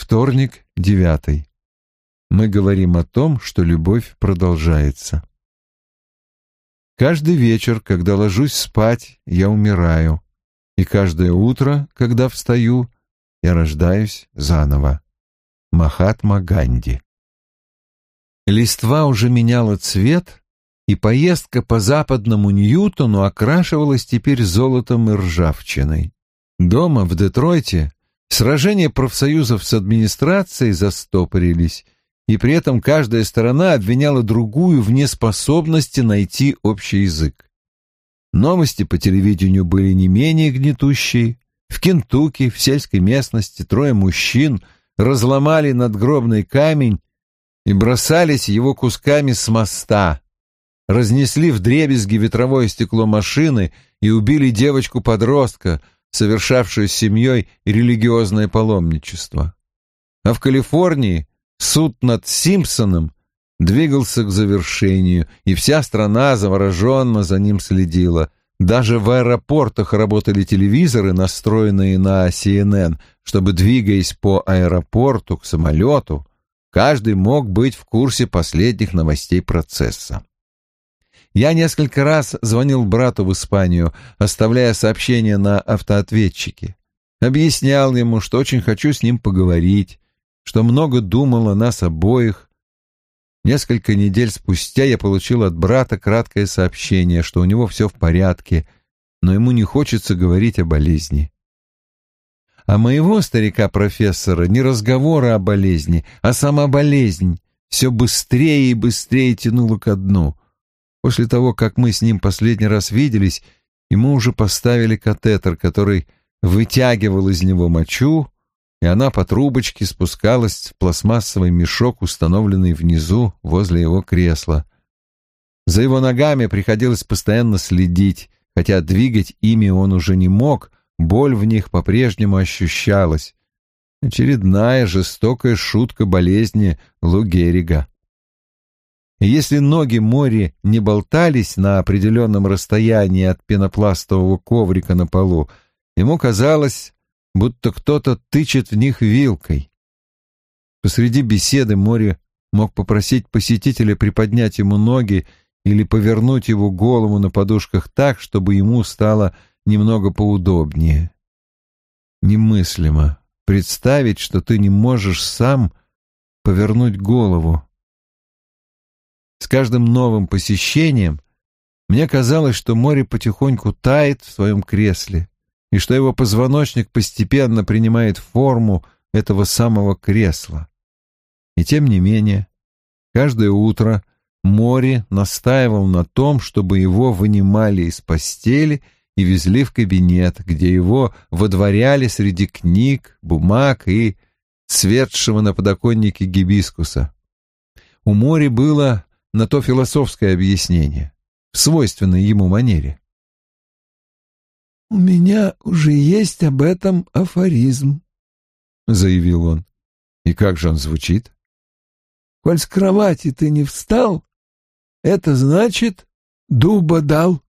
Вторник, девятый. Мы говорим о том, что любовь продолжается. Каждый вечер, когда ложусь спать, я умираю, и каждое утро, когда встаю, я рождаюсь заново. Махатма Ганди. Листва уже меняла цвет, и поездка по западному Ньютону окрашивалась теперь золотом и ржавчиной. Дома, в Детройте, сражения профсоюзов с администрацией застопорились, и при этом каждая сторона обвиняла другую в неспособности найти общий язык. Новости по телевидению были не менее гнетущие. В Кентукки, в сельской местности, трое мужчин разломали надгробный камень и бросались его кусками с моста, разнесли вдребезги ветровое стекло машины и убили девочку-подростка, совершавшую с семьей религиозное паломничество. А в Калифорнии суд над Симпсоном двигался к завершению, и вся страна завороженно за ним следила. Даже в аэропортах работали телевизоры, настроенные на CNN, чтобы, двигаясь по аэропорту к самолету, каждый мог быть в курсе последних новостей процесса. Я несколько раз звонил брату в Испанию, оставляя сообщения на автоответчике. Объяснял ему, что очень хочу с ним поговорить, что много думал о нас обоих. Несколько недель спустя я получил от брата краткое сообщение, что у него все в порядке, но ему не хочется говорить о болезни. А моего старика-профессора не разговоры о болезни, а сама болезнь все быстрее и быстрее тянула ко дну. После того, как мы с ним последний раз виделись, ему уже поставили катетер, который вытягивал из него мочу, и она по трубочке спускалась в пластмассовый мешок, установленный внизу возле его кресла. За его ногами приходилось постоянно следить, хотя двигать ими он уже не мог, боль в них по-прежнему ощущалась. Очередная жестокая шутка болезни Лу Геррига. И если ноги Мори не болтались на определенном расстоянии от пенопластового коврика на полу, ему казалось, будто кто-то тычет в них вилкой. Посреди беседы Мори мог попросить посетителя приподнять ему ноги или повернуть его голову на подушках так, чтобы ему стало немного поудобнее. Немыслимо представить, что ты не можешь сам повернуть голову. С каждым новым посещением мне казалось, что море потихоньку тает в своем кресле, и что его позвоночник постепенно принимает форму этого самого кресла. И тем не менее, каждое утро море настаивал на том, чтобы его вынимали из постели и везли в кабинет, где его водворяли среди книг, бумаг и цветшего на подоконнике гибискуса. У Мори было на то философское объяснение, в свойственной ему манере. «У меня уже есть об этом афоризм», — заявил он. «И как же он звучит?» «Коль с кровати ты не встал, это значит, дуба дал».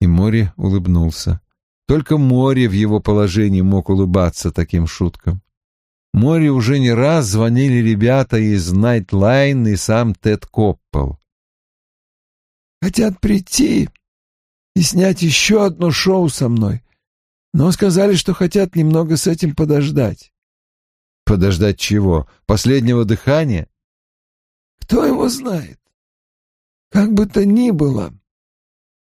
И Мори улыбнулся. Только Мори в его положении мог улыбаться таким шуткам. Мори уже не раз звонили ребята из Nightline и сам Тед Коппел. «Хотят прийти и снять еще одно шоу со мной, но сказали, что хотят немного с этим подождать». «Подождать чего? Последнего дыхания?» «Кто его знает? Как бы то ни было,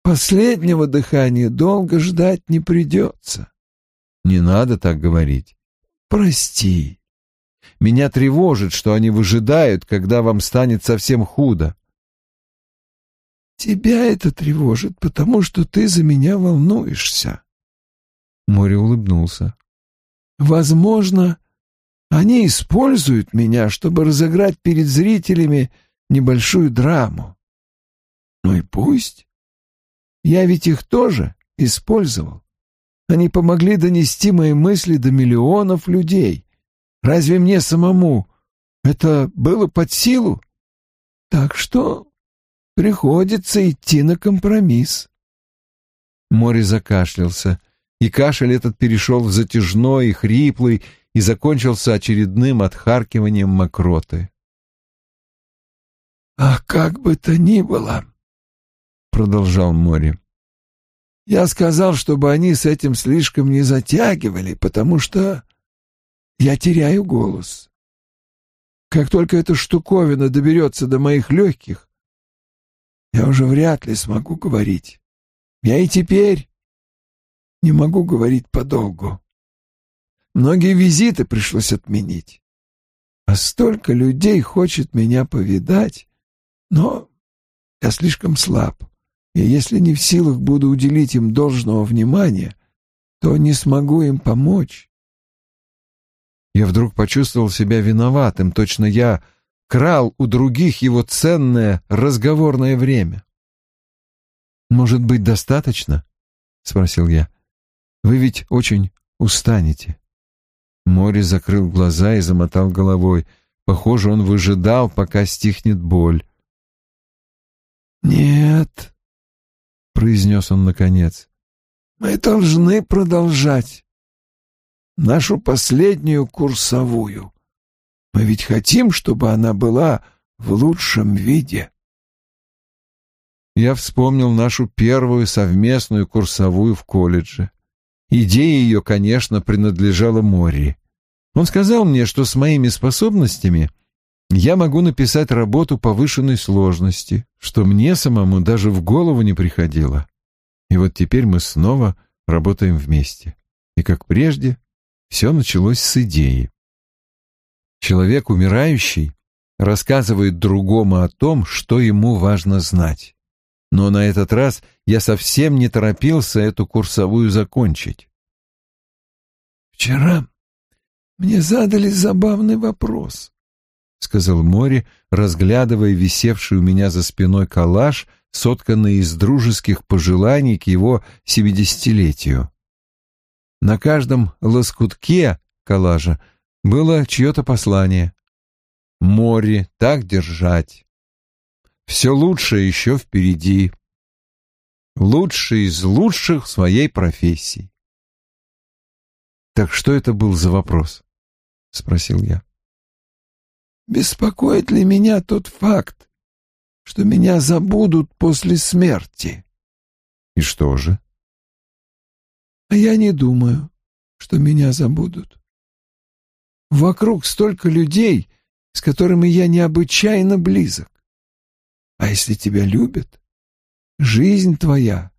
последнего дыхания долго ждать не придется». «Не надо так говорить. Прости. Меня тревожит, что они выжидают, когда вам станет совсем худо. Тебя это тревожит, потому что ты за меня волнуешься. Море улыбнулся. Возможно, они используют меня, чтобы разыграть перед зрителями небольшую драму. Ну и пусть. Я ведь их тоже использовал. Они помогли донести мои мысли до миллионов людей. Разве мне самому это было под силу? Так что приходится идти на компромисс. Море закашлялся, и кашель этот перешел в затяжной и хриплый, и закончился очередным отхаркиванием мокроты. «А как бы то ни было», — продолжал Мори, — «я сказал, чтобы они с этим слишком не затягивали, потому что я теряю голос. Как только эта штуковина доберется до моих легких, я уже вряд ли смогу говорить. Я и теперь не могу говорить подолгу. Многие визиты пришлось отменить. А столько людей хочет меня повидать, но я слишком слаб, и если не в силах буду уделить им должного внимания, то не смогу им помочь. Я вдруг почувствовал себя виноватым, точно я крал у других его ценное разговорное время. «Может быть, достаточно?» — спросил я. «Вы ведь очень устанете». Мори закрыл глаза и замотал головой. Похоже, он выжидал, пока стихнет боль. «Нет», — произнес он наконец, — «мы должны продолжать нашу последнюю курсовую. Мы ведь хотим, чтобы она была в лучшем виде. Я вспомнил нашу первую совместную курсовую в колледже. Идея ее, конечно, принадлежала Мори. Он сказал мне, что с моими способностями я могу написать работу повышенной сложности, что мне самому даже в голову не приходило. И вот теперь мы снова работаем вместе. И, как прежде, все началось с идеи. Человек умирающий рассказывает другому о том, что ему важно знать. Но на этот раз я совсем не торопился эту курсовую закончить. «Вчера мне задали забавный вопрос», — сказал Мори, разглядывая висевший у меня за спиной коллаж, сотканный из дружеских пожеланий к его семидесятилетию. На каждом лоскутке коллажа было чье-то послание. Море так держать. Все лучшее еще впереди. Лучший из лучших в своей профессии. «Так что это был за вопрос?» — спросил я. «Беспокоит ли меня тот факт, что меня забудут после смерти?» «И что же?» «А я не думаю, что меня забудут. Вокруг столько людей, с которыми я необычайно близок. А если тебя любят, жизнь твоя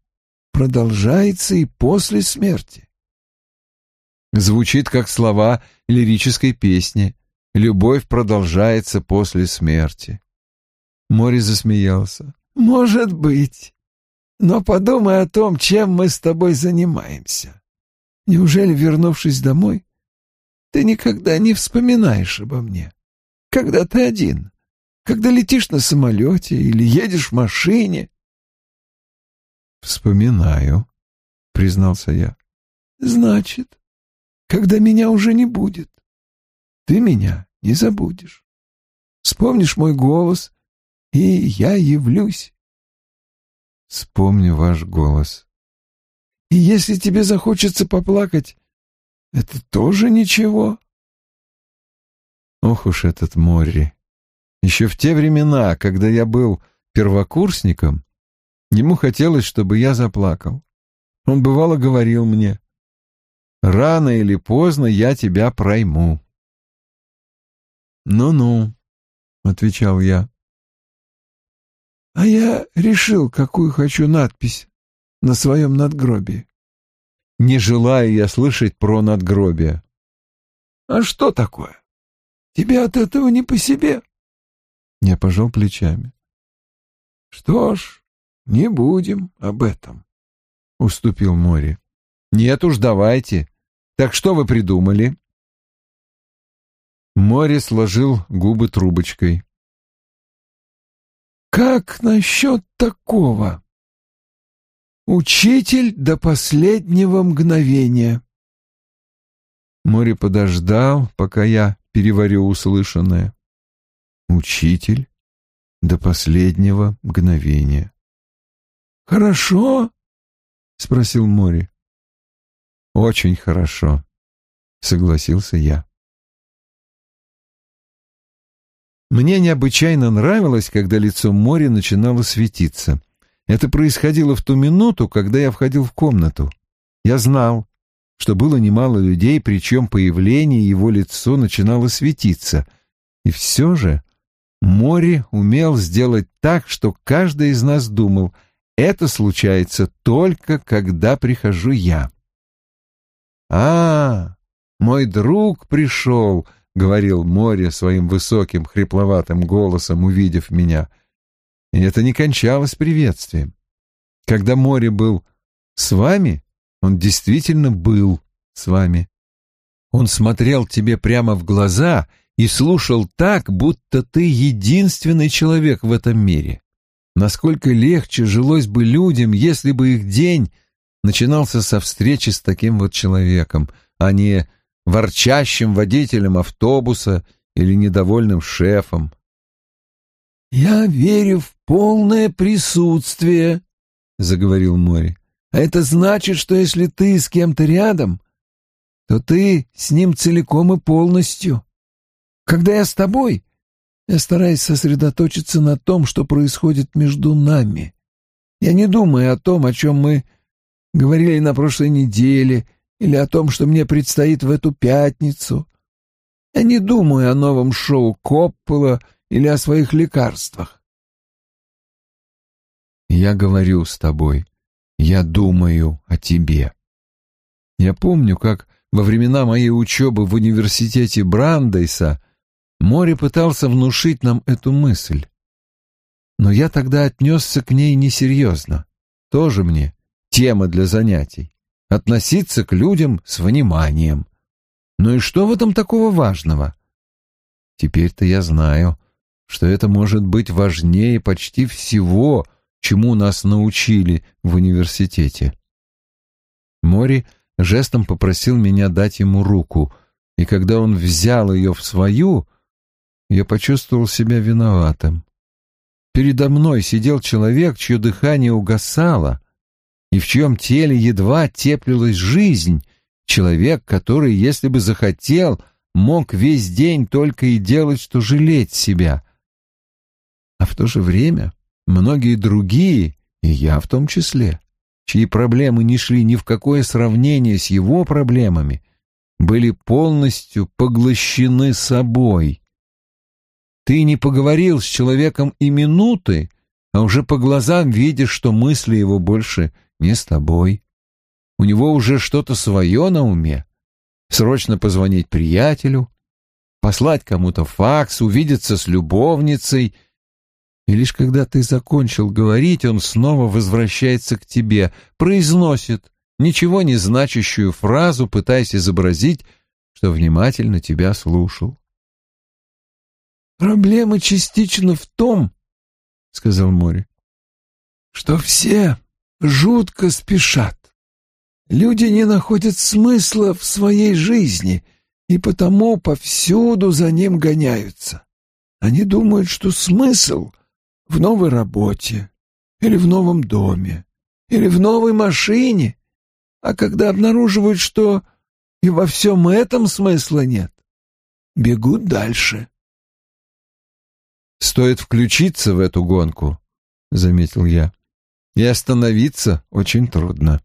продолжается и после смерти. Звучит как слова лирической песни «Любовь продолжается после смерти». Море засмеялся. «Может быть. Но подумай о том, чем мы с тобой занимаемся. Неужели, вернувшись домой, ты никогда не вспоминаешь обо мне. Когда ты один, когда летишь на самолете или едешь в машине. «Вспоминаю», — признался я. «Значит, когда меня уже не будет, ты меня не забудешь. Вспомнишь мой голос, и я явлюсь». «Вспомню ваш голос». «И если тебе захочется поплакать, это тоже ничего. Ох уж этот Морри. Еще в те времена, когда я был первокурсником, ему хотелось, чтобы я заплакал. Он бывало говорил мне, «Рано или поздно я тебя пройму». «Ну-ну», — отвечал я. «А я решил, какую хочу надпись на своем надгробии. Не желаю я слышать про надгробие. А что такое? Тебе от этого не по себе? Я пожал плечами. Что ж, не будем об этом, уступил Мори. Нет уж, давайте. Так что вы придумали? Мори сложил губы трубочкой. Как насчет такого? Учитель до последнего мгновения. Море подождал, пока я переварю услышанное. Учитель до последнего мгновения. «Хорошо?» — спросил Мори. «Очень хорошо». согласился я. Мне необычайно нравилось, когда лицо моря начинало светиться. Это происходило в ту минуту, когда я входил в комнату. Я знал, что было немало людей, причем появление его лицо начинало светиться. И все же море умел сделать так, что каждый из нас думал, это случается только, когда прихожу я. «А, мой друг пришел», — говорил море своим высоким хрипловатым голосом, увидев меня. И это не кончалось приветствием. Когда море был с вами, он действительно был с вами. Он смотрел тебе прямо в глаза и слушал так, будто ты единственный человек в этом мире. Насколько легче жилось бы людям, если бы их день начинался со встречи с таким вот человеком, а не ворчащим водителем автобуса или недовольным шефом. «Я верю в полное присутствие», — заговорил Мори. «А это значит, что если ты с кем-то рядом, то ты с ним целиком и полностью. Когда я с тобой, я стараюсь сосредоточиться на том, что происходит между нами. Я не думаю о том, о чем мы говорили на прошлой неделе, или о том, что мне предстоит в эту пятницу. Я не думаю о новом шоу Коппола или о своих лекарствах. Я говорю с тобой. Я думаю о тебе. Я помню, как во времена моей учебы в университете Брандейса море пытался внушить нам эту мысль. Но я тогда отнесся к ней несерьезно. Тоже мне тема для занятий относиться к людям с вниманием. Ну и что в этом такого важного? Теперь-то я знаю, что это может быть важнее почти всего, чему нас научили в университете. Мори жестом попросил меня дать ему руку, и когда он взял ее в свою, я почувствовал себя виноватым. Передо мной сидел человек, чье дыхание угасало, и в чьем теле едва теплилась жизнь, человек, который, если бы захотел, мог весь день только и делать, что жалеть себя. А в то же время многие другие, и я в том числе, чьи проблемы не шли ни в какое сравнение с его проблемами, были полностью поглощены собой. Ты не поговорил с человеком и минуты, а уже по глазам видишь, что мысли его больше не с тобой. У него уже что-то свое на уме. Срочно позвонить приятелю, послать кому-то факс, увидеться с любовницей. И лишь когда ты закончил говорить, он снова возвращается к тебе, произносит ничего не значащую фразу, пытаясь изобразить, что внимательно тебя слушал. «Проблема частично в том, — сказал Мори, — что все жутко спешат. Люди не находят смысла в своей жизни и потому повсюду за ним гоняются. Они думают, что смысл в новой работе или в новом доме или в новой машине, а когда обнаруживают, что и во всем этом смысла нет, бегут дальше. «Стоит включиться в эту гонку», — заметил я и остановиться очень трудно.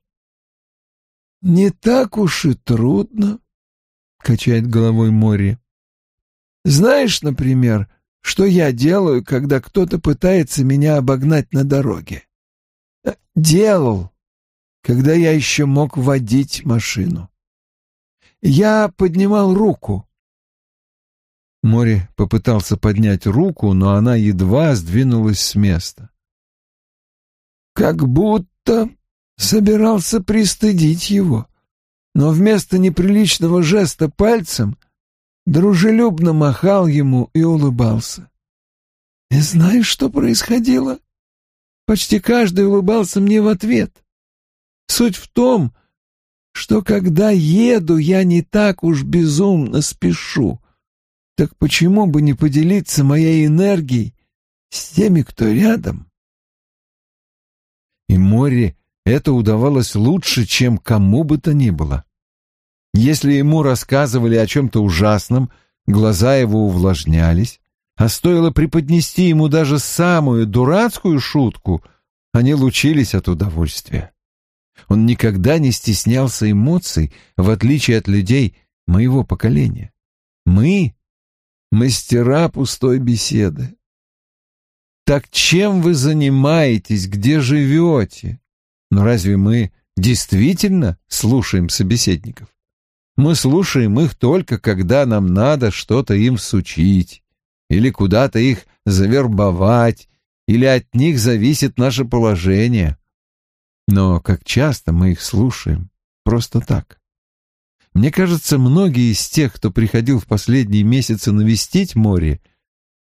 «Не так уж и трудно», — качает головой Мори. «Знаешь, например, что я делаю, когда кто-то пытается меня обогнать на дороге? Э, делал, когда я еще мог водить машину. Я поднимал руку». Мори попытался поднять руку, но она едва сдвинулась с места как будто собирался пристыдить его, но вместо неприличного жеста пальцем дружелюбно махал ему и улыбался. И знаешь, что происходило? Почти каждый улыбался мне в ответ. Суть в том, что когда еду, я не так уж безумно спешу. Так почему бы не поделиться моей энергией с теми, кто рядом? И море это удавалось лучше, чем кому бы то ни было. Если ему рассказывали о чем-то ужасном, глаза его увлажнялись, а стоило преподнести ему даже самую дурацкую шутку, они лучились от удовольствия. Он никогда не стеснялся эмоций, в отличие от людей моего поколения. Мы — мастера пустой беседы. Так чем вы занимаетесь, где живете? Но разве мы действительно слушаем собеседников? Мы слушаем их только, когда нам надо что-то им сучить, или куда-то их завербовать, или от них зависит наше положение. Но как часто мы их слушаем просто так? Мне кажется, многие из тех, кто приходил в последние месяцы навестить море,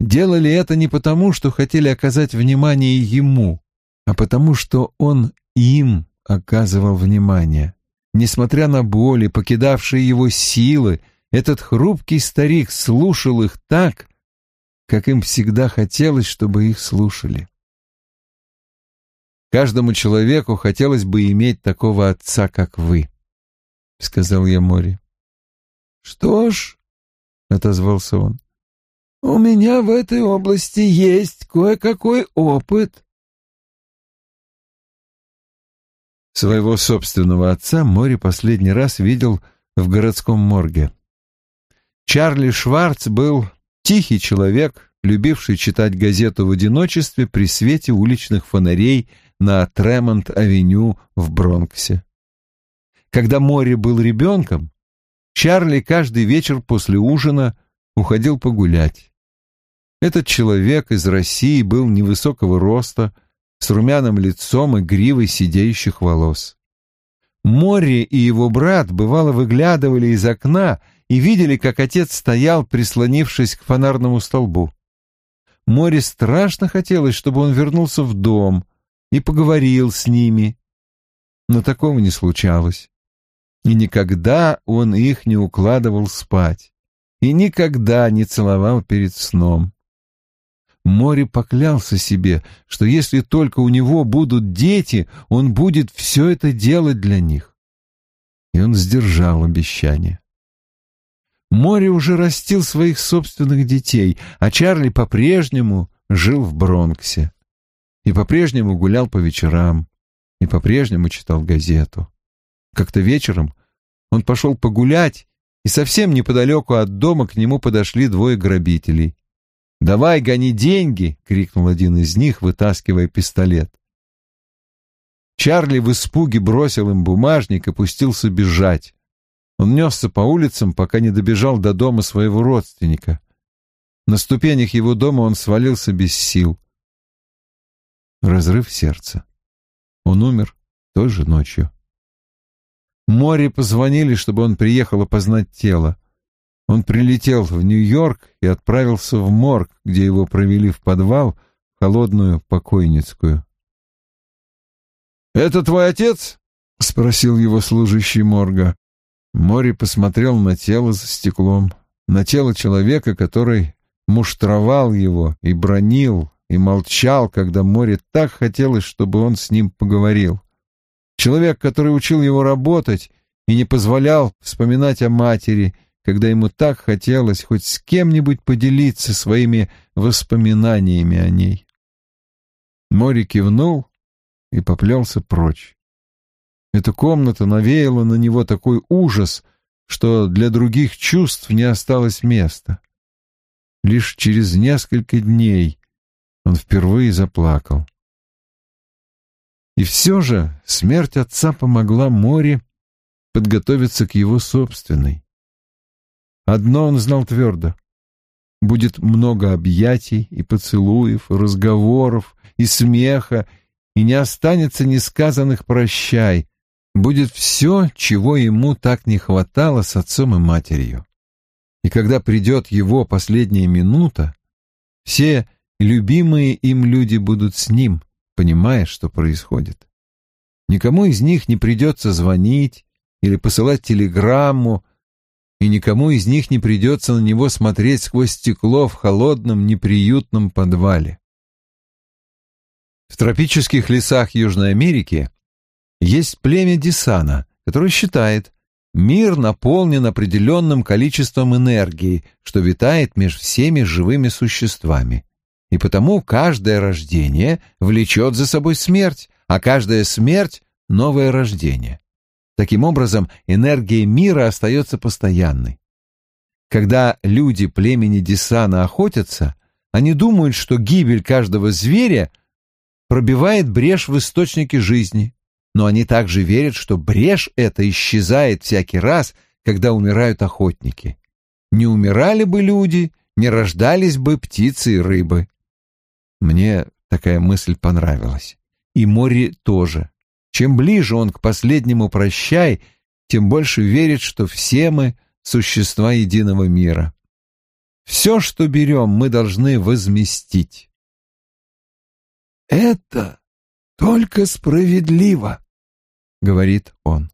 делали это не потому, что хотели оказать внимание ему, а потому, что он им оказывал внимание. Несмотря на боли, покидавшие его силы, этот хрупкий старик слушал их так, как им всегда хотелось, чтобы их слушали. Каждому человеку хотелось бы иметь такого отца, как вы, — сказал я Мори. — Что ж, — отозвался он, — у меня в этой области есть кое-какой опыт. Своего собственного отца Мори последний раз видел в городском морге. Чарли Шварц был тихий человек, любивший читать газету в одиночестве при свете уличных фонарей на Тремонт-авеню в Бронксе. Когда Мори был ребенком, Чарли каждый вечер после ужина уходил погулять. Этот человек из России был невысокого роста, с румяным лицом и гривой сидеющих волос. Мори и его брат бывало выглядывали из окна и видели, как отец стоял, прислонившись к фонарному столбу. Море страшно хотелось, чтобы он вернулся в дом и поговорил с ними, но такого не случалось. И никогда он их не укладывал спать, и никогда не целовал перед сном. Море поклялся себе, что если только у него будут дети, он будет все это делать для них. И он сдержал обещание. Море уже растил своих собственных детей, а Чарли по-прежнему жил в Бронксе. И по-прежнему гулял по вечерам, и по-прежнему читал газету. Как-то вечером он пошел погулять, и совсем неподалеку от дома к нему подошли двое грабителей. «Давай, гони деньги!» — крикнул один из них, вытаскивая пистолет. Чарли в испуге бросил им бумажник и пустился бежать. Он несся по улицам, пока не добежал до дома своего родственника. На ступенях его дома он свалился без сил. Разрыв сердца. Он умер той же ночью. Море позвонили, чтобы он приехал опознать тело. Он прилетел в Нью-Йорк и отправился в морг, где его провели в подвал, в холодную покойницкую. «Это твой отец?» — спросил его служащий морга. Мори посмотрел на тело за стеклом, на тело человека, который муштровал его и бронил, и молчал, когда Море так хотелось, чтобы он с ним поговорил. Человек, который учил его работать и не позволял вспоминать о матери, когда ему так хотелось хоть с кем-нибудь поделиться своими воспоминаниями о ней. Мори кивнул и поплелся прочь. Эта комната навеяла на него такой ужас, что для других чувств не осталось места. Лишь через несколько дней он впервые заплакал. И все же смерть отца помогла Море подготовиться к его собственной. Одно он знал твердо. Будет много объятий и поцелуев, и разговоров, и смеха, и не останется несказанных «прощай», будет все, чего ему так не хватало с отцом и матерью. И когда придет его последняя минута, все любимые им люди будут с ним, понимая, что происходит. Никому из них не придется звонить или посылать телеграмму, и никому из них не придется на него смотреть сквозь стекло в холодном, неприютном подвале. В тропических лесах Южной Америки есть племя Десана, которое считает, Мир наполнен определенным количеством энергии, что витает между всеми живыми существами. И потому каждое рождение влечет за собой смерть, а каждая смерть — новое рождение. Таким образом, энергия мира остается постоянной. Когда люди племени Десана охотятся, они думают, что гибель каждого зверя пробивает брешь в источнике жизни, но они также верят, что брешь эта исчезает всякий раз, когда умирают охотники. Не умирали бы люди, не рождались бы птицы и рыбы. Мне такая мысль понравилась. И море тоже. Чем ближе он к последнему прощай, тем больше верит, что все мы — существа единого мира. Все, что берем, мы должны возместить. «Это только справедливо», — говорит он.